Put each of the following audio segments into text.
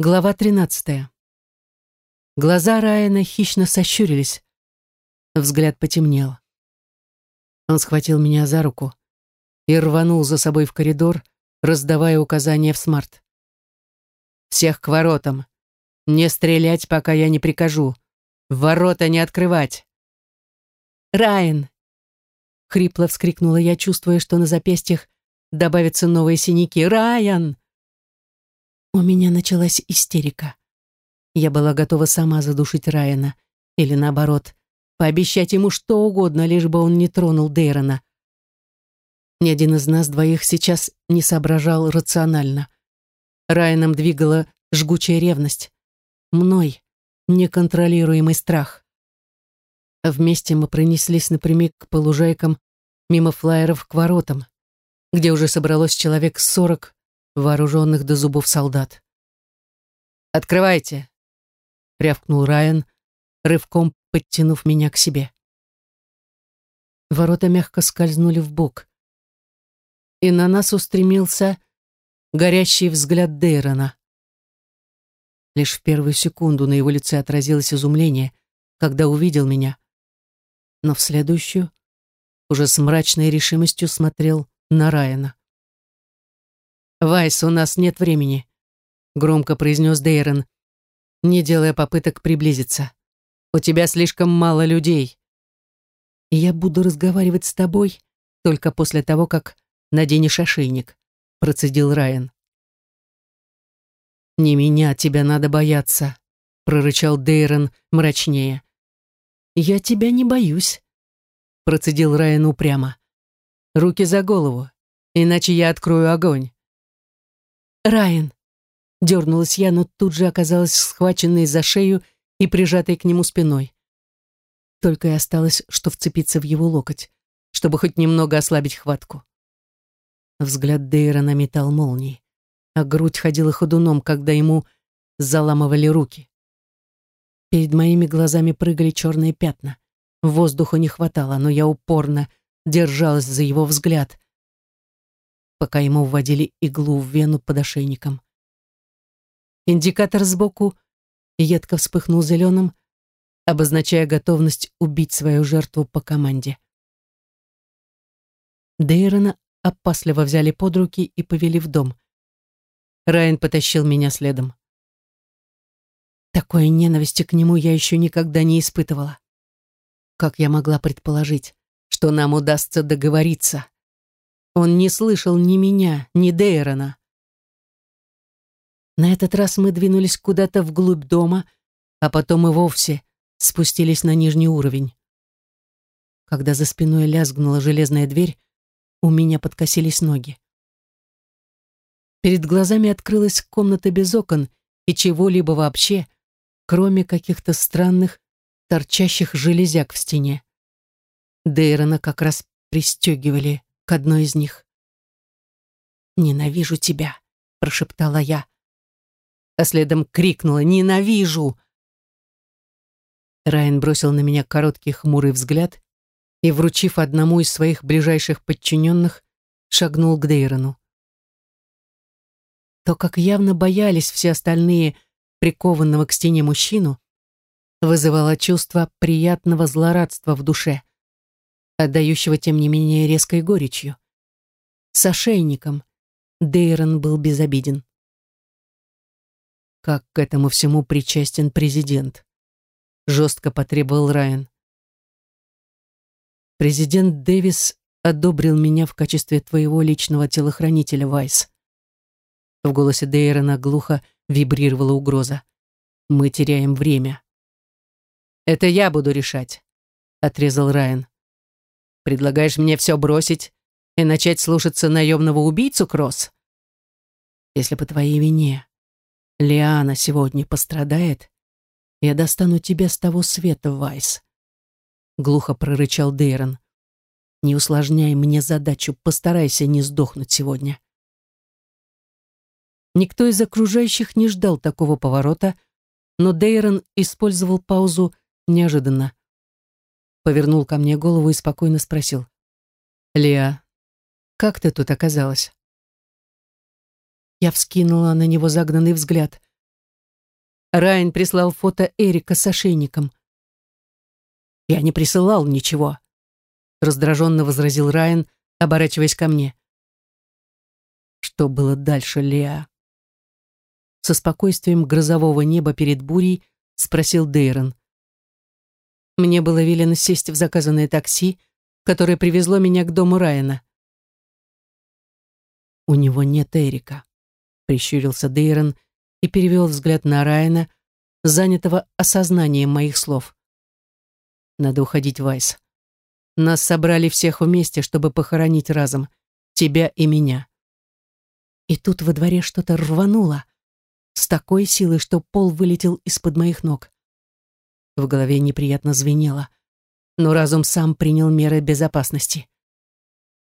Глава 13. Глаза Райана хищно сощурились. Взгляд потемнел. Он схватил меня за руку и рванул за собой в коридор, раздавая указания в смарт. «Всех к воротам. Не стрелять, пока я не прикажу. Ворота не открывать!» «Райан!» — хрипло вскрикнула я, чувствуя, что на запястьях добавятся новые синяки. «Райан!» У меня началась истерика. Я была готова сама задушить Райана. Или наоборот, пообещать ему что угодно, лишь бы он не тронул Дейрона. Ни один из нас двоих сейчас не соображал рационально. Райаном двигала жгучая ревность. Мной неконтролируемый страх. Вместе мы пронеслись напрямик к полужайкам, мимо флайеров к воротам, где уже собралось человек сорок вооруженных до зубов солдат. «Открывайте!» — рявкнул Райан, рывком подтянув меня к себе. Ворота мягко скользнули в бок, и на нас устремился горящий взгляд Дейрона. Лишь в первую секунду на его лице отразилось изумление, когда увидел меня, но в следующую уже с мрачной решимостью смотрел на Райана. «Вайс, у нас нет времени», — громко произнес Дейрон, не делая попыток приблизиться. «У тебя слишком мало людей. я буду разговаривать с тобой только после того, как наденешь ошейник», — процедил Райан. «Не меня тебя надо бояться», — прорычал Дейрон мрачнее. «Я тебя не боюсь», — процедил Райан упрямо. «Руки за голову, иначе я открою огонь». «Райан!» Дернулась я, но тут же оказалась схваченной за шею и прижатой к нему спиной. Только и осталось, что вцепиться в его локоть, чтобы хоть немного ослабить хватку. Взгляд Дейра метал молнии, а грудь ходила ходуном, когда ему заламывали руки. Перед моими глазами прыгали черные пятна. Воздуха не хватало, но я упорно держалась за его взгляд, пока ему вводили иглу в вену под ошейником. Индикатор сбоку едко вспыхнул зеленым, обозначая готовность убить свою жертву по команде. Дейрона опасливо взяли под руки и повели в дом. Райан потащил меня следом. Такой ненависти к нему я еще никогда не испытывала. Как я могла предположить, что нам удастся договориться? Он не слышал ни меня, ни Дейрона. На этот раз мы двинулись куда-то вглубь дома, а потом и вовсе спустились на нижний уровень. Когда за спиной лязгнула железная дверь, у меня подкосились ноги. Перед глазами открылась комната без окон и чего-либо вообще, кроме каких-то странных, торчащих железяк в стене. Дейрона как раз пристегивали к одной из них. «Ненавижу тебя», — прошептала я. А следом крикнула «Ненавижу!». Райан бросил на меня короткий хмурый взгляд и, вручив одному из своих ближайших подчиненных, шагнул к Дейрону. То, как явно боялись все остальные прикованного к стене мужчину, вызывало чувство приятного злорадства в душе отдающего, тем не менее, резкой горечью. С ошейником Дейрон был безобиден. Как к этому всему причастен президент? Жестко потребовал Райан. Президент Дэвис одобрил меня в качестве твоего личного телохранителя, Вайс. В голосе Дейрона глухо вибрировала угроза. Мы теряем время. Это я буду решать, отрезал Райан. Предлагаешь мне все бросить и начать слушаться наемного убийцу, Кросс? Если по твоей вине Лиана сегодня пострадает, я достану тебя с того света, Вайс. Глухо прорычал Дейрон. Не усложняй мне задачу, постарайся не сдохнуть сегодня. Никто из окружающих не ждал такого поворота, но Дейрон использовал паузу неожиданно повернул ко мне голову и спокойно спросил. «Леа, как ты тут оказалась?» Я вскинула на него загнанный взгляд. Райан прислал фото Эрика с ошейником. «Я не присылал ничего», — раздраженно возразил Райан, оборачиваясь ко мне. Что было дальше, Леа? Со спокойствием грозового неба перед бурей спросил Дейрон. Мне было велено сесть в заказанное такси, которое привезло меня к дому Райана. «У него нет Эрика», — прищурился Дейрон и перевел взгляд на Райана, занятого осознанием моих слов. «Надо уходить, Вайс. Нас собрали всех вместе, чтобы похоронить разом, тебя и меня». И тут во дворе что-то рвануло с такой силой, что пол вылетел из-под моих ног. В голове неприятно звенело, но разум сам принял меры безопасности.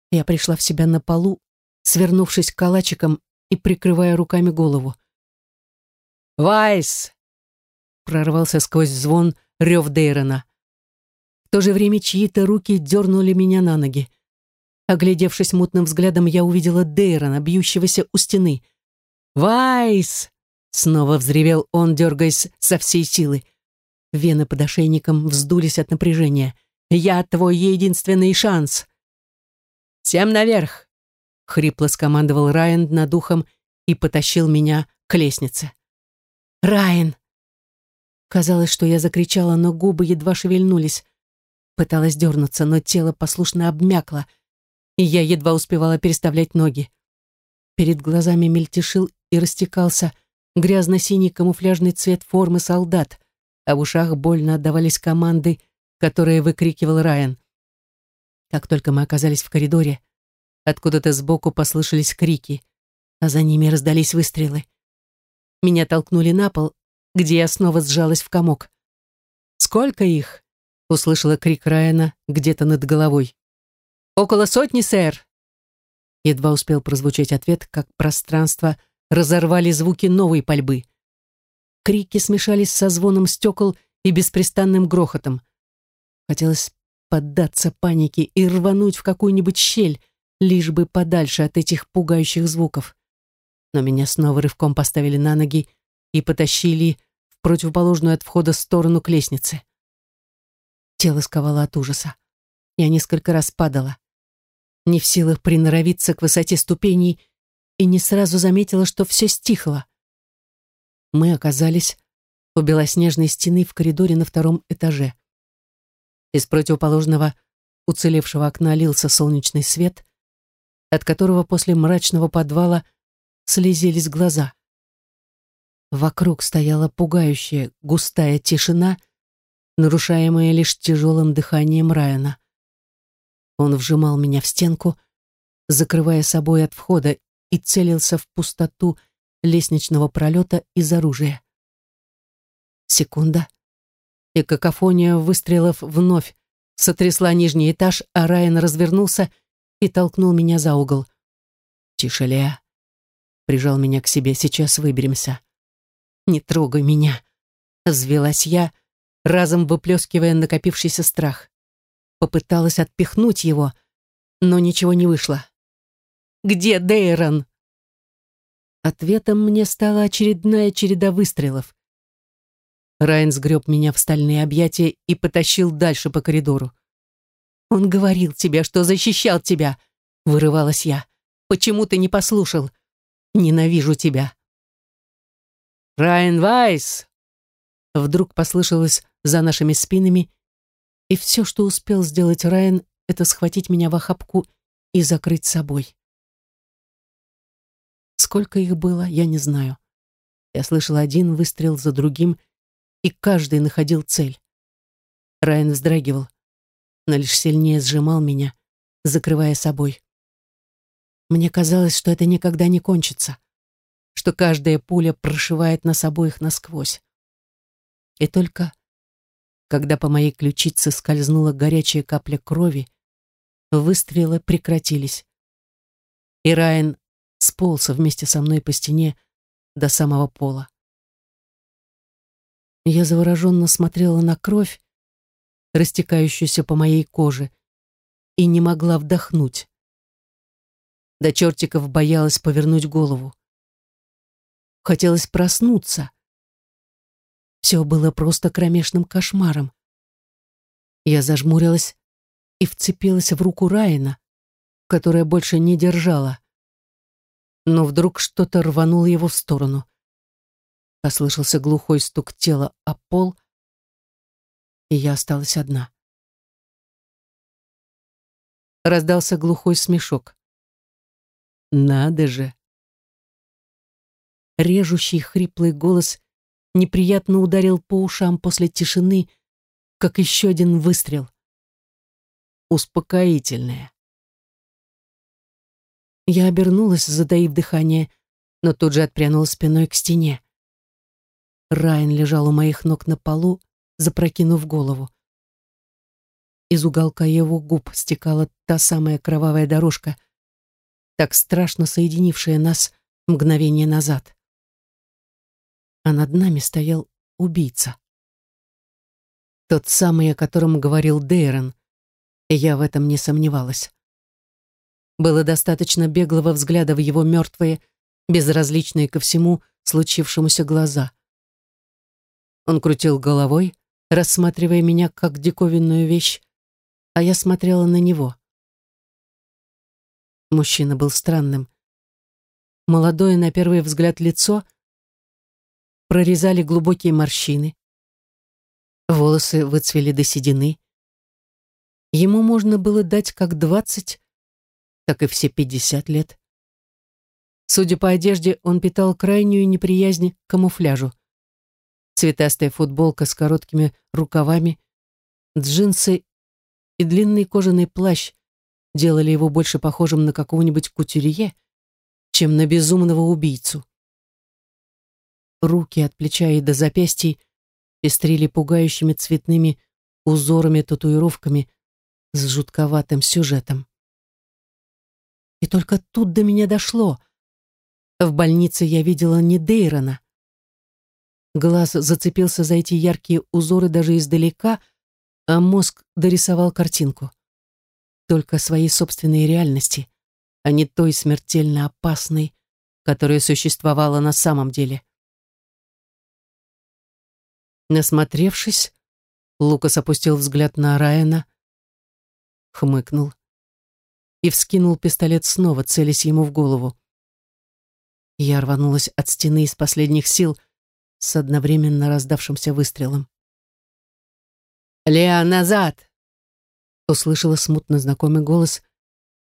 Я пришла в себя на полу, свернувшись калачиком и прикрывая руками голову. «Вайс!» — прорвался сквозь звон рев Дейрона. В то же время чьи-то руки дернули меня на ноги. Оглядевшись мутным взглядом, я увидела Дейрона, бьющегося у стены. «Вайс!» — снова взревел он, дергаясь со всей силы. Вены под ошейником вздулись от напряжения. «Я твой единственный шанс!» «Всем наверх!» — хрипло скомандовал Райан над ухом и потащил меня к лестнице. «Райан!» Казалось, что я закричала, но губы едва шевельнулись. Пыталась дернуться, но тело послушно обмякло, и я едва успевала переставлять ноги. Перед глазами мельтешил и растекался грязно-синий камуфляжный цвет формы солдат а в ушах больно отдавались команды, которые выкрикивал Райан. Как только мы оказались в коридоре, откуда-то сбоку послышались крики, а за ними раздались выстрелы. Меня толкнули на пол, где я снова сжалась в комок. «Сколько их?» — услышала крик Райана где-то над головой. «Около сотни, сэр!» Едва успел прозвучать ответ, как пространство разорвали звуки новой пальбы. Крики смешались со звоном стекол и беспрестанным грохотом. Хотелось поддаться панике и рвануть в какую-нибудь щель, лишь бы подальше от этих пугающих звуков. Но меня снова рывком поставили на ноги и потащили в противоположную от входа сторону к лестнице. Тело сковало от ужаса. Я несколько раз падала. Не в силах приноровиться к высоте ступеней и не сразу заметила, что все стихло мы оказались у белоснежной стены в коридоре на втором этаже. Из противоположного уцелевшего окна лился солнечный свет, от которого после мрачного подвала слезились глаза. Вокруг стояла пугающая густая тишина, нарушаемая лишь тяжелым дыханием Райана. Он вжимал меня в стенку, закрывая собой от входа, и целился в пустоту, лестничного пролета из оружия. Секунда, и какофония выстрелов вновь сотрясла нижний этаж, а Райан развернулся и толкнул меня за угол. «Тише, Леа!» Прижал меня к себе. «Сейчас выберемся». «Не трогай меня!» Взвелась я, разом выплескивая накопившийся страх. Попыталась отпихнуть его, но ничего не вышло. «Где Дейрон?» Ответом мне стала очередная череда выстрелов. Райан сгреб меня в стальные объятия и потащил дальше по коридору. «Он говорил тебе, что защищал тебя!» — вырывалась я. «Почему ты не послушал? Ненавижу тебя!» «Райан Вайс!» Вдруг послышалось за нашими спинами, и все, что успел сделать Райан, это схватить меня в охапку и закрыть собой. Сколько их было, я не знаю. Я слышал один выстрел за другим, и каждый находил цель. Райан вздрагивал, но лишь сильнее сжимал меня, закрывая собой. Мне казалось, что это никогда не кончится, что каждая пуля прошивает нас обоих насквозь. И только когда по моей ключице скользнула горячая капля крови, выстрелы прекратились. И Райан сполз вместе со мной по стене до самого пола. Я завороженно смотрела на кровь, растекающуюся по моей коже, и не могла вдохнуть. До чертиков боялась повернуть голову. Хотелось проснуться, Все было просто кромешным кошмаром. Я зажмурилась и вцепилась в руку Райана, которая больше не держала. Но вдруг что-то рвануло его в сторону. Послышался глухой стук тела о пол, и я осталась одна. Раздался глухой смешок. «Надо же!» Режущий хриплый голос неприятно ударил по ушам после тишины, как еще один выстрел. Успокоительное. Я обернулась, затаив дыхание, но тут же отпрянула спиной к стене. Райан лежал у моих ног на полу, запрокинув голову. Из уголка его губ стекала та самая кровавая дорожка, так страшно соединившая нас мгновение назад а над нами стоял убийца. Тот самый, о котором говорил Дейрон, и я в этом не сомневалась. Было достаточно беглого взгляда в его мертвые, безразличные ко всему случившемуся глаза. Он крутил головой, рассматривая меня как диковинную вещь, а я смотрела на него. Мужчина был странным. Молодое на первый взгляд лицо — прорезали глубокие морщины. Волосы выцвели до седины. Ему можно было дать как двадцать, так и все пятьдесят лет. Судя по одежде, он питал крайнюю неприязнь к камуфляжу. Цветастая футболка с короткими рукавами, джинсы и длинный кожаный плащ делали его больше похожим на какого-нибудь кутюрье, чем на безумного убийцу. Руки от плеча и до запястий пестрили пугающими цветными узорами-татуировками с жутковатым сюжетом. И только тут до меня дошло. В больнице я видела не Дейрона. Глаз зацепился за эти яркие узоры даже издалека, а мозг дорисовал картинку. Только своей собственной реальности, а не той смертельно опасной, которая существовала на самом деле. Насмотревшись, Лукас опустил взгляд на Райана, хмыкнул и вскинул пистолет снова, целясь ему в голову. Я рванулась от стены из последних сил с одновременно раздавшимся выстрелом. «Леа, назад!» Услышала смутно знакомый голос,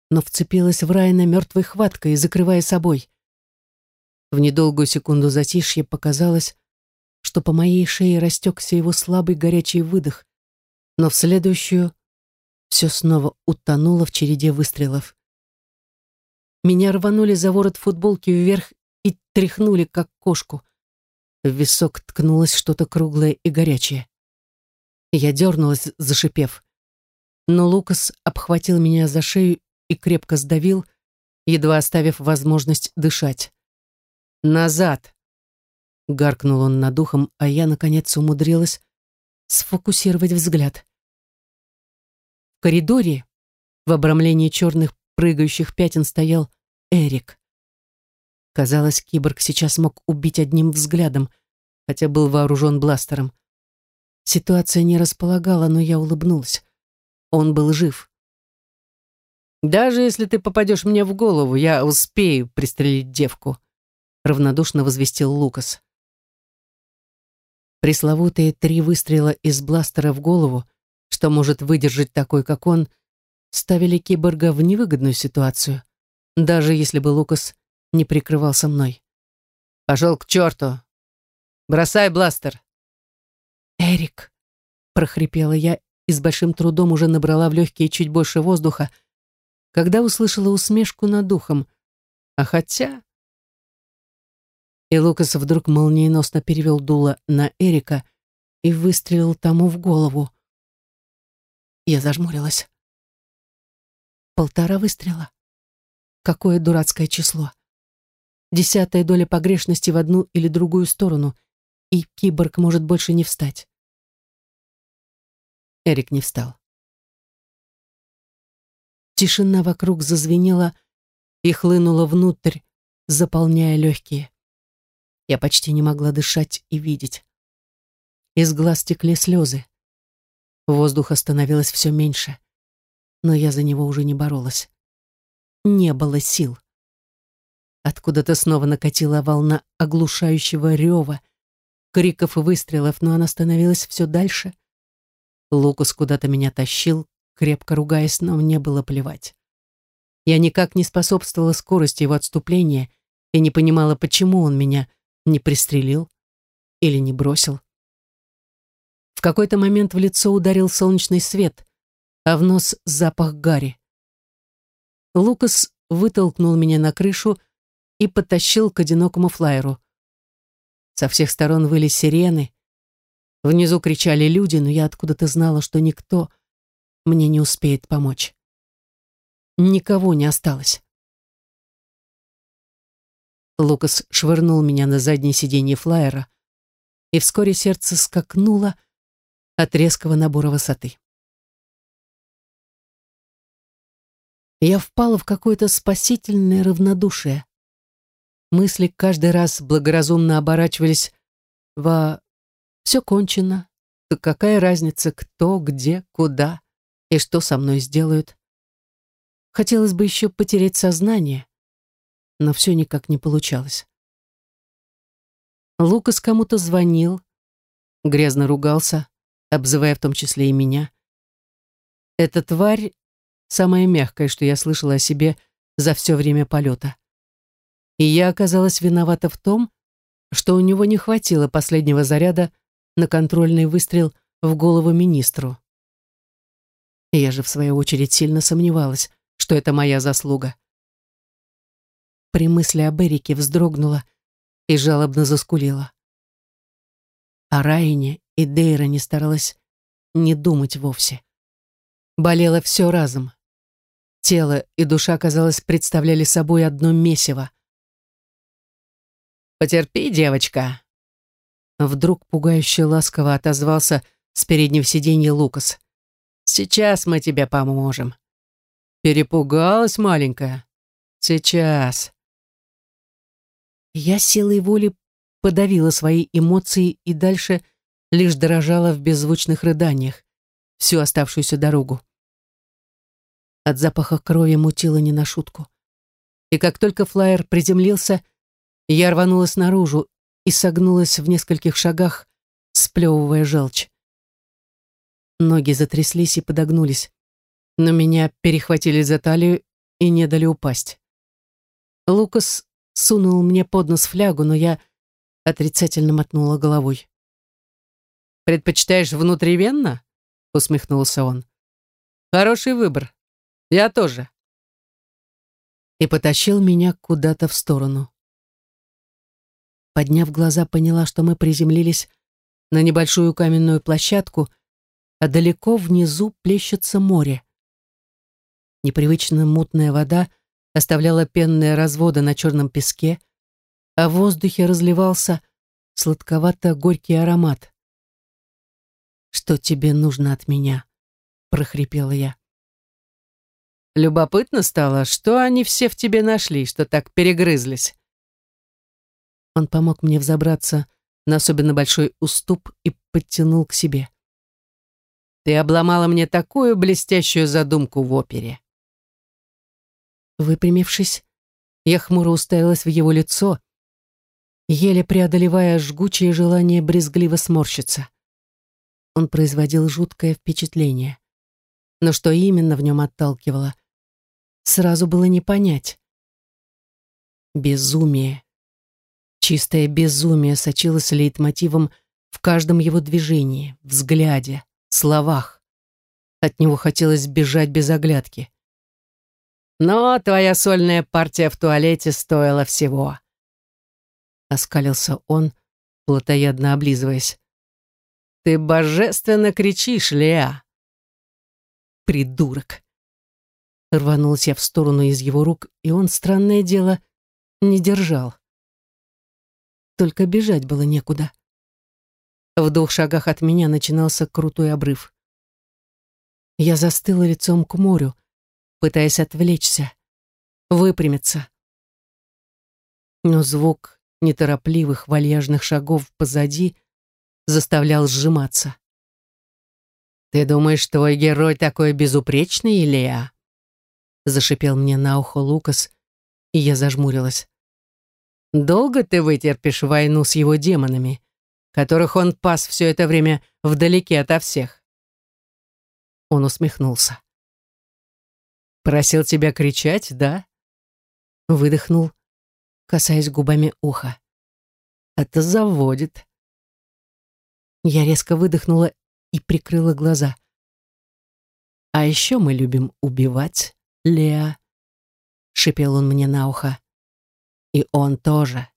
но вцепилась в Райана мертвой хваткой, закрывая собой. В недолгую секунду затишье показалось, что по моей шее растекся его слабый горячий выдох, но в следующую все снова утонуло в череде выстрелов. Меня рванули за ворот футболки вверх и тряхнули, как кошку. В висок ткнулось что-то круглое и горячее. Я дернулась, зашипев. Но Лукас обхватил меня за шею и крепко сдавил, едва оставив возможность дышать. «Назад!» Гаркнул он над ухом, а я, наконец, умудрилась сфокусировать взгляд. Коридоре, в обрамлении черных прыгающих пятен, стоял Эрик. Казалось, киборг сейчас мог убить одним взглядом, хотя был вооружен бластером. Ситуация не располагала, но я улыбнулась. Он был жив. «Даже если ты попадешь мне в голову, я успею пристрелить девку», равнодушно возвестил Лукас. Пресловутые три выстрела из бластера в голову, что может выдержать такой, как он, ставили киборга в невыгодную ситуацию, даже если бы Лукас не прикрывался мной. «Пошел к черту! Бросай бластер!» «Эрик!» — прохрипела я и с большим трудом уже набрала в легкие чуть больше воздуха, когда услышала усмешку над духом. А хотя... И Лукас вдруг молниеносно перевел дуло на Эрика и выстрелил тому в голову. Я зажмурилась. Полтора выстрела. Какое дурацкое число. Десятая доля погрешности в одну или другую сторону, и киборг может больше не встать. Эрик не встал. Тишина вокруг зазвенела и хлынула внутрь, заполняя легкие. Я почти не могла дышать и видеть. из глаз текли слезы. Воздуха становилось все меньше, но я за него уже не боролась. Не было сил. Откуда-то снова накатила волна оглушающего рева, криков и выстрелов, но она становилась все дальше. Лукас куда-то меня тащил, крепко ругаясь, но мне было плевать. Я никак не способствовала скорости его отступления и не понимала, почему он меня не пристрелил или не бросил. Какой-то момент в лицо ударил солнечный свет, а в нос запах гари. Лукас вытолкнул меня на крышу и потащил к одинокому флайеру. Со всех сторон выли сирены. Внизу кричали люди, но я откуда-то знала, что никто мне не успеет помочь. Никого не осталось. Лукас швырнул меня на заднее сиденье флайера, и вскоре сердце скакнуло от резкого набора высоты. Я впала в какое-то спасительное равнодушие. Мысли каждый раз благоразумно оборачивались во «все кончено», то какая разница, кто, где, куда и что со мной сделают. Хотелось бы еще потерять сознание, но все никак не получалось. Лукас кому-то звонил, грязно ругался, обзывая в том числе и меня. Эта тварь — самое мягкое, что я слышала о себе за все время полета. И я оказалась виновата в том, что у него не хватило последнего заряда на контрольный выстрел в голову министру. Я же, в свою очередь, сильно сомневалась, что это моя заслуга. При мысли об Эрике вздрогнула и жалобно заскулила. О Райне и Дейроне старалась не думать вовсе. Болело все разом. Тело и душа, казалось, представляли собой одно месиво. «Потерпи, девочка!» Вдруг пугающе ласково отозвался с переднего сиденья Лукас. «Сейчас мы тебе поможем. Перепугалась маленькая. Сейчас. Я силой воли подавила свои эмоции и дальше лишь дрожала в беззвучных рыданиях всю оставшуюся дорогу. От запаха крови мутило не на шутку. И как только флайер приземлился, я рванулась наружу и согнулась в нескольких шагах, сплевывая желчь. Ноги затряслись и подогнулись но меня перехватили за талию и не дали упасть. Лукас сунул мне под нос флягу, но я отрицательно мотнула головой. «Предпочитаешь внутривенно?» — усмехнулся он. «Хороший выбор. Я тоже». И потащил меня куда-то в сторону. Подняв глаза, поняла, что мы приземлились на небольшую каменную площадку, а далеко внизу плещется море. Непривычно мутная вода оставляла пенные разводы на черном песке, а в воздухе разливался сладковато-горький аромат. «Что тебе нужно от меня?» — прохрипела я. Любопытно стало, что они все в тебе нашли, что так перегрызлись. Он помог мне взобраться на особенно большой уступ и подтянул к себе. Ты обломала мне такую блестящую задумку в опере. Выпрямившись, я хмуро уставилась в его лицо, еле преодолевая жгучее желание брезгливо сморщиться. Он производил жуткое впечатление. Но что именно в нем отталкивало, сразу было не понять. Безумие. Чистое безумие сочилось лейтмотивом в каждом его движении, взгляде, словах. От него хотелось бежать без оглядки. Но твоя сольная партия в туалете стоила всего. Оскалился он, плотоядно облизываясь. Ты божественно кричишь, Леа. Придурок. Рванулся я в сторону из его рук, и он, странное дело, не держал. Только бежать было некуда. В двух шагах от меня начинался крутой обрыв. Я застыла лицом к морю, пытаясь отвлечься, выпрямиться. Но звук неторопливых вальяжных шагов позади заставлял сжиматься. «Ты думаешь, твой герой такой безупречный, Илья?» Зашипел мне на ухо Лукас, и я зажмурилась. «Долго ты вытерпишь войну с его демонами, которых он пас все это время вдалеке ото всех?» Он усмехнулся. «Просил тебя кричать, да?» Выдохнул, касаясь губами уха. «Это заводит». Я резко выдохнула и прикрыла глаза. «А еще мы любим убивать, Леа», — шипел он мне на ухо. «И он тоже.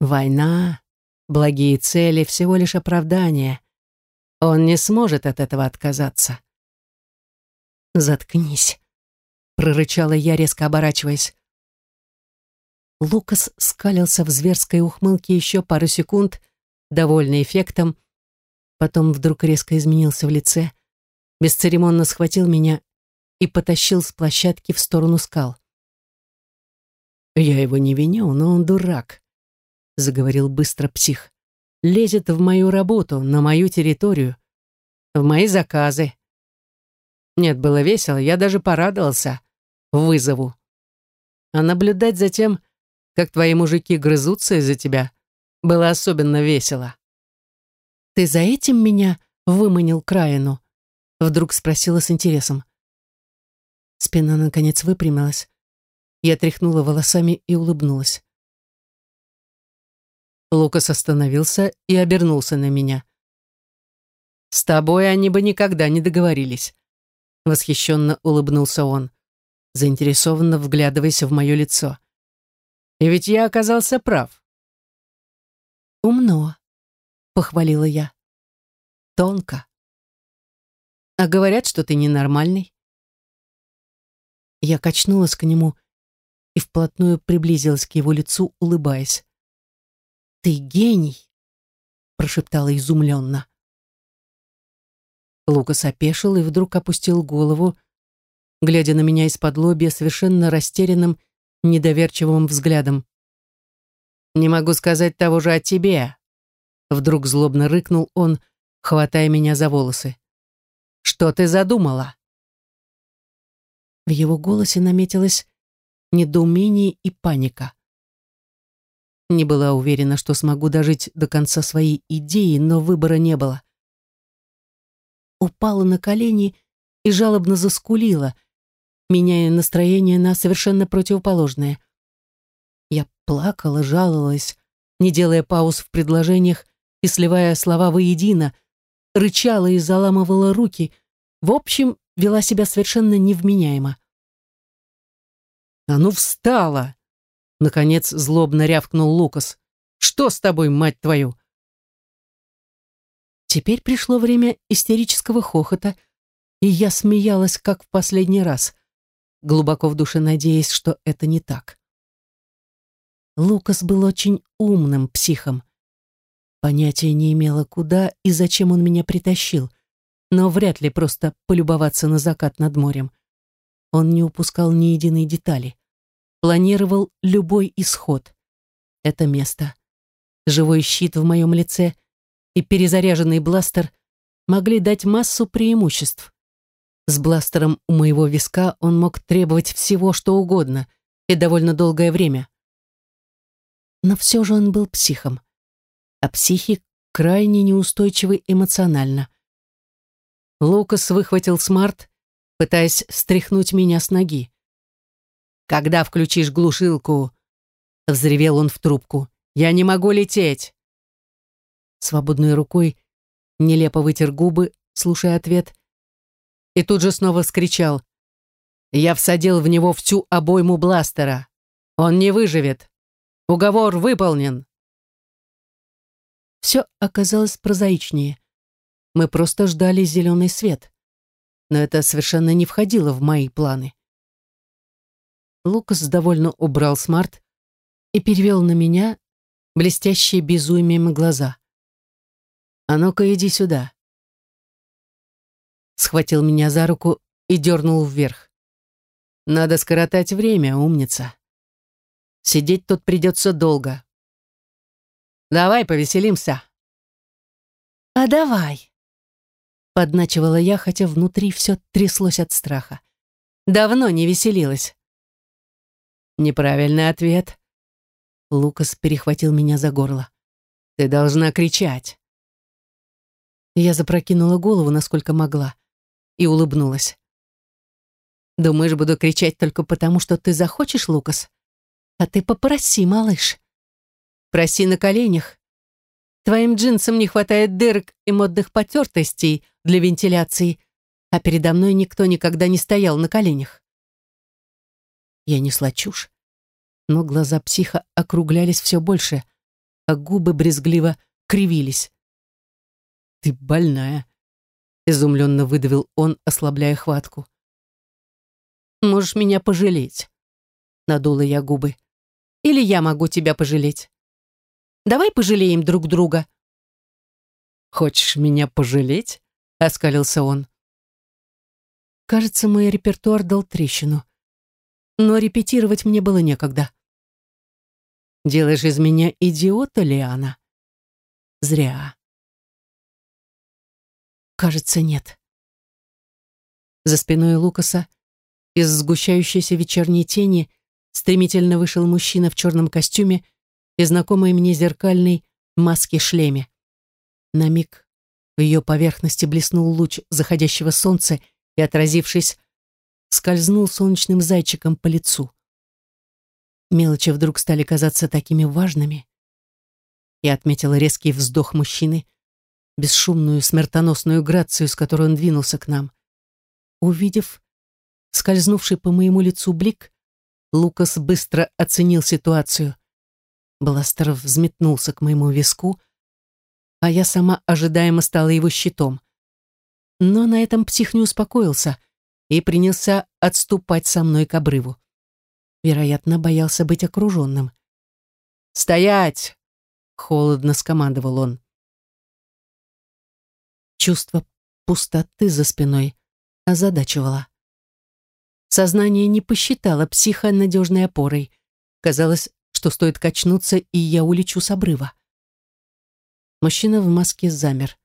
Война, благие цели — всего лишь оправдание. Он не сможет от этого отказаться». «Заткнись», — прорычала я, резко оборачиваясь. Лукас скалился в зверской ухмылке еще пару секунд, довольный эффектом, потом вдруг резко изменился в лице, бесцеремонно схватил меня и потащил с площадки в сторону скал. «Я его не виню, но он дурак», — заговорил быстро псих. «Лезет в мою работу, на мою территорию, в мои заказы. Нет, было весело, я даже порадовался вызову. А наблюдать за тем, как твои мужики грызутся из-за тебя, было особенно весело. «Ты за этим меня выманил Краину?» Вдруг спросила с интересом. Спина, наконец, выпрямилась. Я тряхнула волосами и улыбнулась. Лукас остановился и обернулся на меня. «С тобой они бы никогда не договорились», — восхищенно улыбнулся он, заинтересованно вглядываясь в мое лицо. И ведь я оказался прав. «Умно», — похвалила я. «Тонко. А говорят, что ты ненормальный». Я качнулась к нему и вплотную приблизилась к его лицу, улыбаясь. «Ты гений!» — прошептала изумленно. Лукас опешил и вдруг опустил голову, глядя на меня из-под лобья совершенно растерянным недоверчивым взглядом. «Не могу сказать того же о тебе», — вдруг злобно рыкнул он, хватая меня за волосы. «Что ты задумала?» В его голосе наметилось недоумение и паника. Не была уверена, что смогу дожить до конца своей идеи, но выбора не было. Упала на колени и жалобно заскулила, меняя настроение на совершенно противоположное. Я плакала, жаловалась, не делая пауз в предложениях и сливая слова воедино, рычала и заламывала руки, в общем, вела себя совершенно невменяемо. «А ну встала!» Наконец злобно рявкнул Лукас. «Что с тобой, мать твою?» Теперь пришло время истерического хохота, и я смеялась, как в последний раз глубоко в душе надеясь, что это не так. Лукас был очень умным психом. Понятия не имела, куда и зачем он меня притащил, но вряд ли просто полюбоваться на закат над морем. Он не упускал ни единой детали. Планировал любой исход. Это место, живой щит в моем лице и перезаряженный бластер могли дать массу преимуществ. С бластером у моего виска он мог требовать всего, что угодно, и довольно долгое время. Но все же он был психом, а психи крайне неустойчивы эмоционально. Лукас выхватил смарт, пытаясь стряхнуть меня с ноги. «Когда включишь глушилку?» — взревел он в трубку. «Я не могу лететь!» Свободной рукой нелепо вытер губы, слушая ответ, и тут же снова скричал. Я всадил в него всю обойму бластера. Он не выживет. Уговор выполнен. Все оказалось прозаичнее. Мы просто ждали зеленый свет. Но это совершенно не входило в мои планы. Лукас довольно убрал смарт и перевел на меня блестящие безумием глаза. «А ну-ка, иди сюда» схватил меня за руку и дернул вверх. «Надо скоротать время, умница. Сидеть тут придется долго. Давай повеселимся». А давай. Подначивала я, хотя внутри все тряслось от страха. Давно не веселилась. Неправильный ответ. Лукас перехватил меня за горло. Ты должна кричать. Я запрокинула голову, насколько могла, и улыбнулась. Думаешь, буду кричать только потому, что ты захочешь, Лукас? А ты попроси, малыш. Проси на коленях. Твоим джинсам не хватает дырок и модных потертостей для вентиляции, а передо мной никто никогда не стоял на коленях. Я несла чушь, но глаза психа округлялись все больше, а губы брезгливо кривились. «Ты больная», — изумленно выдавил он, ослабляя хватку. Можешь меня пожалеть. Надула я губы. Или я могу тебя пожалеть. Давай пожалеем друг друга. Хочешь меня пожалеть? Оскалился он. Кажется, мой репертуар дал трещину. Но репетировать мне было некогда. Делаешь из меня идиота, Лиана? Зря. Кажется, нет. За спиной Лукаса из сгущающейся вечерней тени стремительно вышел мужчина в черном костюме и знакомой мне зеркальной маске-шлеме. На миг в ее поверхности блеснул луч заходящего солнца и, отразившись, скользнул солнечным зайчиком по лицу. Мелочи вдруг стали казаться такими важными. Я отметила резкий вздох мужчины, бесшумную смертоносную грацию, с которой он двинулся к нам. Увидев, скользнувший по моему лицу блик, Лукас быстро оценил ситуацию. Бластер взметнулся к моему виску, а я сама ожидаемо стала его щитом. Но на этом псих не успокоился и принялся отступать со мной к обрыву. Вероятно, боялся быть окруженным. «Стоять!» — холодно скомандовал он. Чувство пустоты за спиной озадачивало. Сознание не посчитало психа надежной опорой. Казалось, что стоит качнуться, и я улечу с обрыва. Мужчина в маске замер.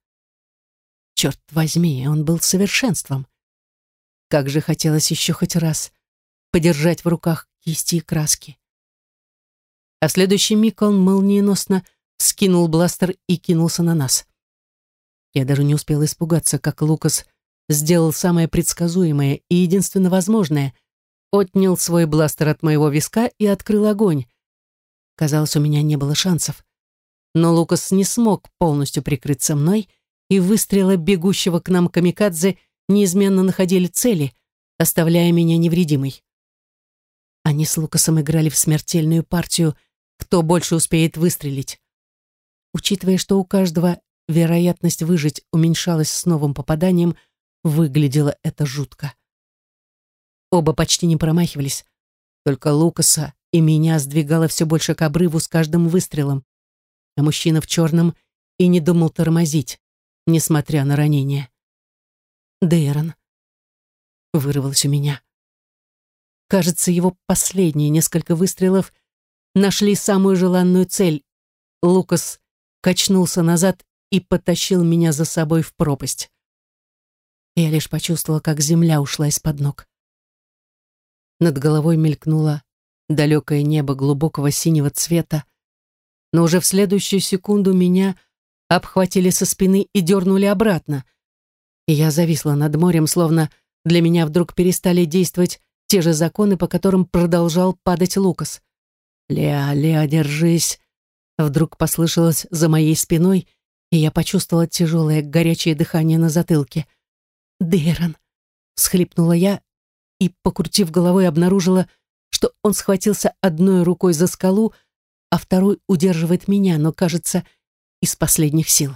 Черт возьми, он был совершенством. Как же хотелось еще хоть раз подержать в руках кисти и краски. А следующий миг он молниеносно скинул бластер и кинулся на нас. Я даже не успела испугаться, как Лукас сделал самое предсказуемое и единственно возможное. Отнял свой бластер от моего виска и открыл огонь. Казалось, у меня не было шансов. Но Лукас не смог полностью прикрыться мной, и выстрелы бегущего к нам камикадзе неизменно находили цели, оставляя меня невредимой. Они с Лукасом играли в смертельную партию, кто больше успеет выстрелить. Учитывая, что у каждого вероятность выжить уменьшалась с новым попаданием, Выглядело это жутко. Оба почти не промахивались. Только Лукаса и меня сдвигало все больше к обрыву с каждым выстрелом. А мужчина в черном и не думал тормозить, несмотря на ранение. Дейрон. Вырвалось у меня. Кажется, его последние несколько выстрелов нашли самую желанную цель. Лукас качнулся назад и потащил меня за собой в пропасть. Я лишь почувствовала, как земля ушла из-под ног. Над головой мелькнуло далекое небо глубокого синего цвета, но уже в следующую секунду меня обхватили со спины и дернули обратно. И я зависла над морем, словно для меня вдруг перестали действовать те же законы, по которым продолжал падать Лукас. «Леа, Леа, держись!» Вдруг послышалось за моей спиной, и я почувствовала тяжелое горячее дыхание на затылке — Дейрон!» — всхлипнула я и, покрутив головой, обнаружила, что он схватился одной рукой за скалу, а второй удерживает меня, но, кажется, из последних сил.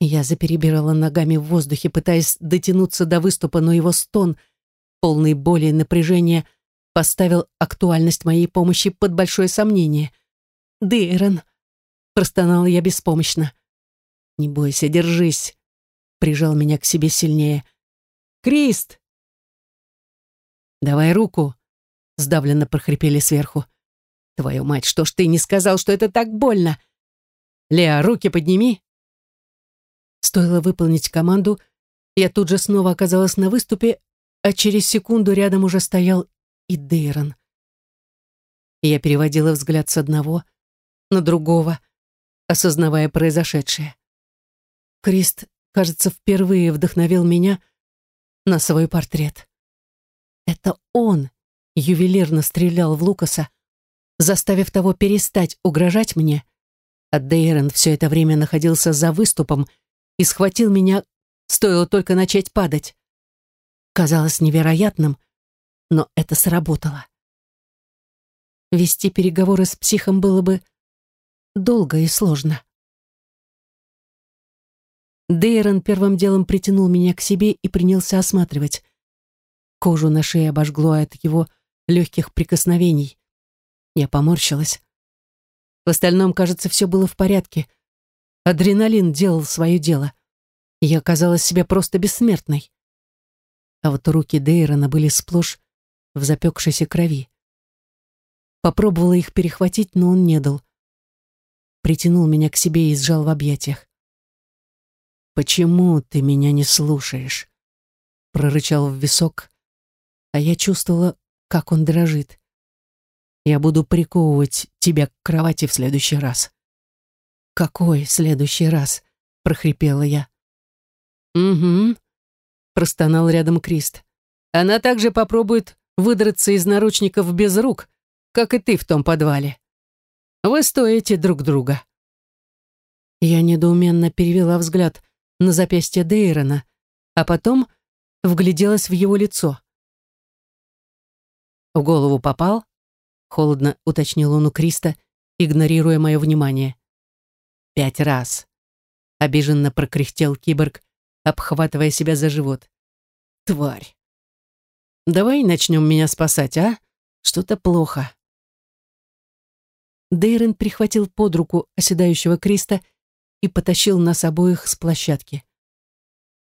Я заперебирала ногами в воздухе, пытаясь дотянуться до выступа, но его стон, полный боли и напряжения, поставил актуальность моей помощи под большое сомнение. «Дейрон!» — простонала я беспомощно. «Не бойся, держись!» Прижал меня к себе сильнее. «Крист!» «Давай руку!» — сдавленно прохрипели сверху. «Твою мать, что ж ты не сказал, что это так больно?» «Леа, руки подними!» Стоило выполнить команду, я тут же снова оказалась на выступе, а через секунду рядом уже стоял и Дейрон. Я переводила взгляд с одного на другого, осознавая произошедшее. Крист, кажется, впервые вдохновил меня на свой портрет. Это он ювелирно стрелял в Лукаса, заставив того перестать угрожать мне, а Дейрон все это время находился за выступом и схватил меня, стоило только начать падать. Казалось невероятным, но это сработало. Вести переговоры с психом было бы долго и сложно. Дейрон первым делом притянул меня к себе и принялся осматривать. Кожу на шее обожгло от его легких прикосновений. Я поморщилась. В остальном, кажется, все было в порядке. Адреналин делал свое дело. Я казалась себе просто бессмертной. А вот руки Дейрона были сплошь в запекшейся крови. Попробовала их перехватить, но он не дал. Притянул меня к себе и сжал в объятиях. «Почему ты меня не слушаешь?» Прорычал в висок, а я чувствовала, как он дрожит. Я буду приковывать тебя к кровати в следующий раз. Какой следующий раз? прохрипела я. Угу, простонал рядом Крист. Она также попробует выдраться из наручников без рук, как и ты в том подвале. Вы стоите друг друга. Я недоуменно перевела взгляд на запястье Дейрона, а потом вгляделась в его лицо. В голову попал? Холодно уточнил он у Криста, игнорируя мое внимание. «Пять раз!» Обиженно прокряхтел киборг, обхватывая себя за живот. «Тварь! Давай начнем меня спасать, а? Что-то плохо!» Дейрен прихватил под руку оседающего Криста и потащил нас обоих с площадки.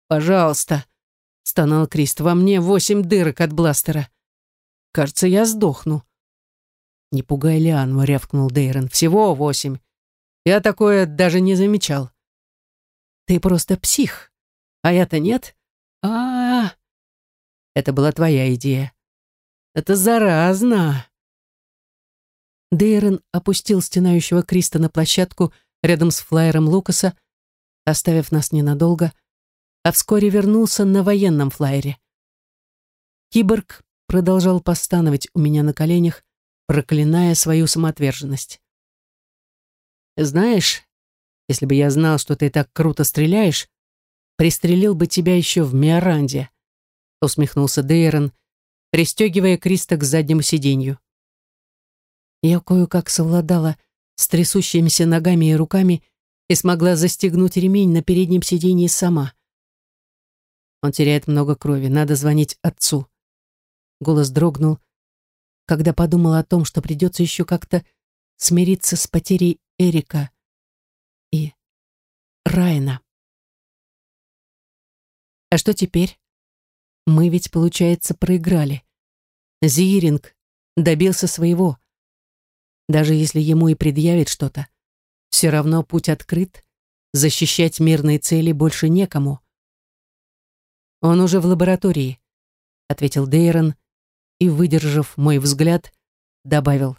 «Пожалуйста!» — стонал Крист. «Во мне восемь дырок от бластера. Кажется, я сдохну». «Не пугай Лиану», — рявкнул Дейрон. «Всего восемь. Я такое даже не замечал». «Ты просто псих, а я-то нет?» а, -а, -а. Это была твоя идея. Это заразно!» Дейрон опустил стенающего Криста на площадку рядом с флайером Лукаса, оставив нас ненадолго, а вскоре вернулся на военном флайере. Киборг продолжал постановать у меня на коленях, проклиная свою самоотверженность. «Знаешь, если бы я знал, что ты так круто стреляешь, пристрелил бы тебя еще в Миоранде», усмехнулся Дейрон, пристегивая Криста к заднему сиденью. Я кое-как совладала с трясущимися ногами и руками и смогла застегнуть ремень на переднем сиденье сама. Он теряет много крови, надо звонить отцу. Голос дрогнул, когда подумала о том, что придется еще как-то смириться с потерей Эрика и Райна. А что теперь? Мы ведь, получается, проиграли. Зиринг добился своего. Даже если ему и предъявит что-то, все равно путь открыт, защищать мирные цели больше некому. Он уже в лаборатории, ответил Дейрон, и, выдержав мой взгляд, добавил.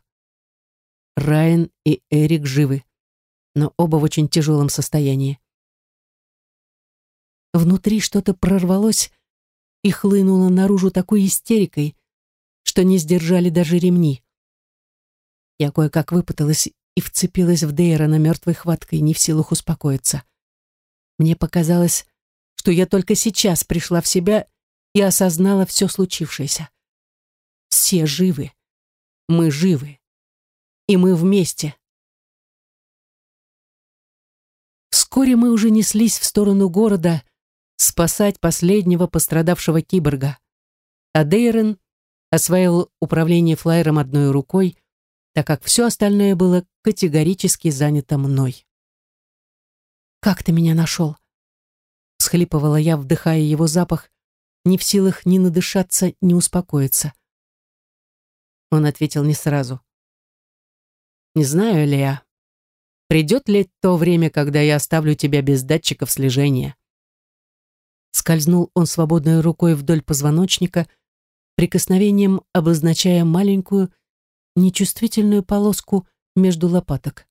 Райан и Эрик живы, но оба в очень тяжелом состоянии. Внутри что-то прорвалось и хлынуло наружу такой истерикой, что не сдержали даже ремни. Я кое-как выпуталась и вцепилась в Дейрона мертвой хваткой, не в силах успокоиться. Мне показалось, что я только сейчас пришла в себя и осознала все случившееся. Все живы. Мы живы. И мы вместе. Вскоре мы уже неслись в сторону города спасать последнего пострадавшего киборга. А Дейрон осваивал управление флайером одной рукой, так как все остальное было категорически занято мной. «Как ты меня нашел?» — схлипывала я, вдыхая его запах, не в силах ни надышаться, ни успокоиться. Он ответил не сразу. «Не знаю, Леа. Придет ли то время, когда я оставлю тебя без датчиков слежения? Скользнул он свободной рукой вдоль позвоночника, прикосновением обозначая маленькую, нечувствительную полоску между лопаток.